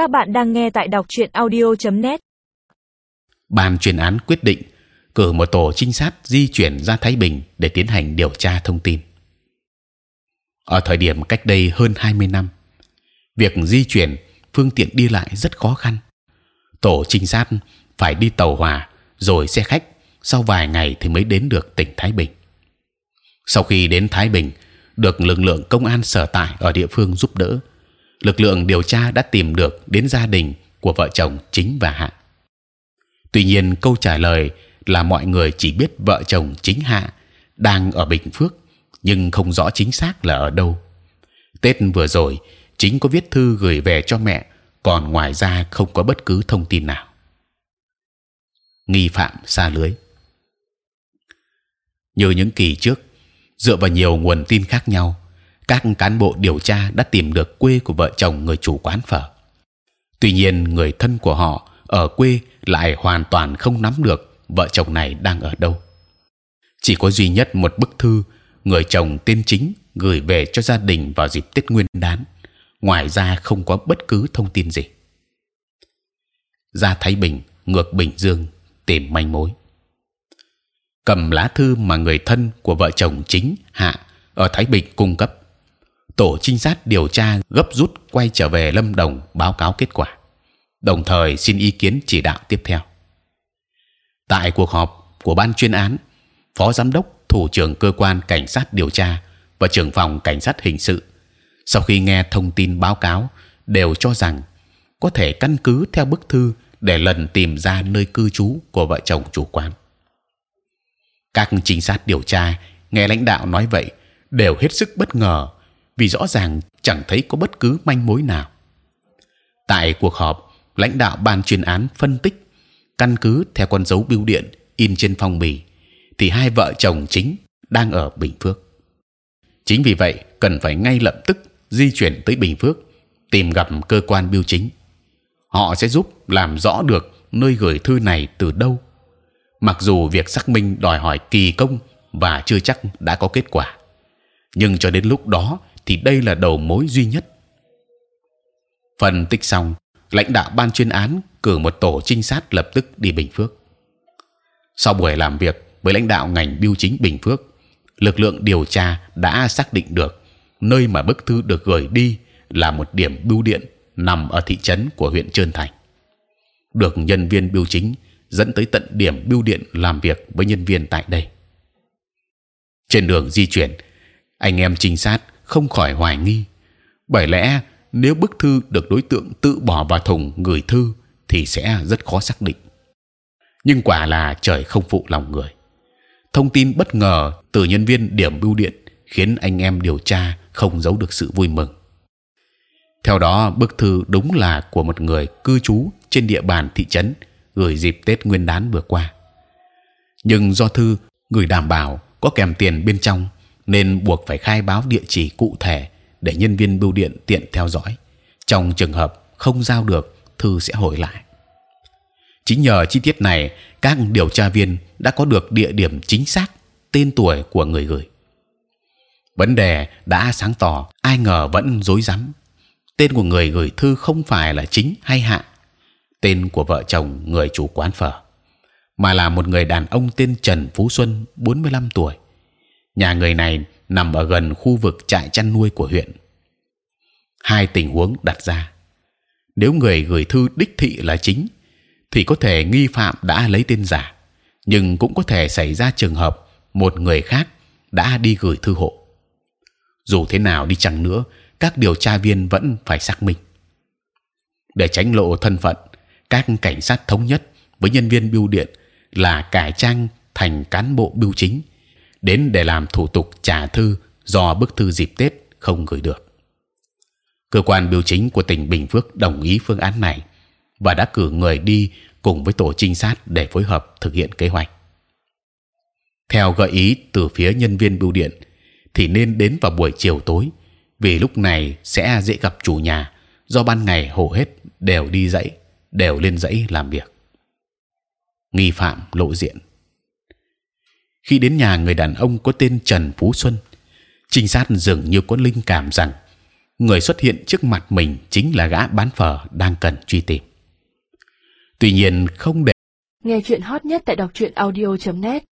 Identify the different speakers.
Speaker 1: Các bạn đang nghe tại đọc truyện audio.net.
Speaker 2: Ban chuyên án quyết định cử một tổ trinh sát di chuyển ra Thái Bình để tiến hành điều tra thông tin. Ở thời điểm cách đây hơn 20 năm, việc di chuyển phương tiện đi lại rất khó khăn. Tổ trinh sát phải đi tàu hỏa rồi xe khách, sau vài ngày thì mới đến được tỉnh Thái Bình. Sau khi đến Thái Bình, được lực lượng công an sở tại ở địa phương giúp đỡ, lực lượng điều tra đã tìm được đến gia đình của vợ chồng chính và hạ. Tuy nhiên câu trả lời là mọi người chỉ biết vợ chồng chính hạ đang ở Bình Phước, nhưng không rõ chính xác là ở đâu. Tết vừa rồi chính có viết thư gửi về cho mẹ, còn ngoài ra không có bất cứ thông tin nào. Nghi phạm xa lưới. Như những kỳ trước, dựa vào nhiều nguồn tin khác nhau, các cán bộ điều tra đã tìm được quê của vợ chồng người chủ quán phở. Tuy nhiên, người thân của họ ở quê lại hoàn toàn không nắm được vợ chồng này đang ở đâu. Chỉ có duy nhất một bức thư người chồng tên chính gửi về cho gia đình vào dịp Tết Nguyên Đán. Ngoài ra không có bất cứ thông tin gì. Ra Thái Bình ngược Bình Dương tìm manh mối. Cầm lá thư mà người thân của vợ chồng chính Hạ ở Thái Bình cung cấp, tổ trinh sát điều tra gấp rút quay trở về Lâm Đồng báo cáo kết quả, đồng thời xin ý kiến chỉ đạo tiếp theo. Tại cuộc họp của ban chuyên án, phó giám đốc, thủ trưởng cơ quan cảnh sát điều tra và trưởng phòng cảnh sát hình sự, sau khi nghe thông tin báo cáo, đều cho rằng có thể căn cứ theo bức thư để lần tìm ra nơi cư trú của vợ chồng chủ quán. Các trinh sát điều tra nghe lãnh đạo nói vậy đều hết sức bất ngờ vì rõ ràng chẳng thấy có bất cứ manh mối nào. Tại cuộc họp, lãnh đạo ban chuyên án phân tích căn cứ theo con dấu bưu điện in trên phong bì thì hai vợ chồng chính đang ở Bình Phước. Chính vì vậy cần phải ngay lập tức di chuyển tới Bình Phước tìm gặp cơ quan bưu chính. Họ sẽ giúp làm rõ được nơi gửi thư này từ đâu. Mặc dù việc xác minh đòi hỏi kỳ công và chưa chắc đã có kết quả, nhưng cho đến lúc đó thì đây là đầu mối duy nhất. Phân tích xong, lãnh đạo ban chuyên án cử một tổ trinh sát lập tức đi Bình Phước. Sau buổi làm việc với lãnh đạo ngành biêu chính Bình Phước, lực lượng điều tra đã xác định được nơi mà bức thư được gửi đi là một điểm bưu điện nằm ở thị trấn của huyện Trơn Thành. Được nhân viên biêu chính dẫn tới tận điểm bưu điện làm việc với nhân viên tại đây. Trên đường di chuyển, anh em trinh sát không khỏi hoài nghi, bởi lẽ nếu bức thư được đối tượng tự bỏ vào thùng gửi thư thì sẽ rất khó xác định. Nhưng quả là trời không phụ lòng người. Thông tin bất ngờ từ nhân viên điểm bưu điện khiến anh em điều tra không giấu được sự vui mừng. Theo đó, bức thư đúng là của một người cư trú trên địa bàn thị trấn gửi dịp Tết Nguyên đán vừa qua. Nhưng do thư gửi đảm bảo có kèm tiền bên trong, nên buộc phải khai báo địa chỉ cụ thể để nhân viên bưu điện tiện theo dõi. Trong trường hợp không giao được, thư sẽ hồi lại. Chính nhờ chi tiết này, các điều tra viên đã có được địa điểm chính xác, tên tuổi của người gửi. Vấn đề đã sáng tỏ, ai ngờ vẫn rối rắm. Tên của người gửi thư không phải là chính hay hạ, tên của vợ chồng người chủ quán phở, mà là một người đàn ông tên Trần Phú Xuân, 45 tuổi. Nhà người này nằm ở gần khu vực trại chăn nuôi của huyện. Hai tình huống đặt ra: nếu người gửi thư đích thị là chính, thì có thể nghi phạm đã lấy tên giả, nhưng cũng có thể xảy ra trường hợp một người khác đã đi gửi thư hộ. Dù thế nào đi chăng nữa, các điều tra viên vẫn phải xác minh để tránh lộ thân phận. Các cảnh sát thống nhất với nhân viên bưu điện là cải trang thành cán bộ bưu chính đến để làm thủ tục trả thư do bức thư dịp Tết không gửi được. Cơ quan biểu chính của tỉnh Bình Phước đồng ý phương án này và đã cử người đi cùng với tổ trinh sát để phối hợp thực hiện kế hoạch. Theo gợi ý từ phía nhân viên bưu điện, thì nên đến vào buổi chiều tối, vì lúc này sẽ dễ gặp chủ nhà. Do ban ngày hầu hết đều đi dãy, đều lên dãy làm việc. Nghi phạm lộ diện. Khi đến nhà người đàn ông có tên Trần Phú Xuân, trinh sát dường như có linh cảm rằng người xuất hiện trước mặt mình chính là gã bán phở đang cần truy tìm. Tuy nhiên không để
Speaker 1: nghe chuyện hot nhất tại đọc truyện audio.net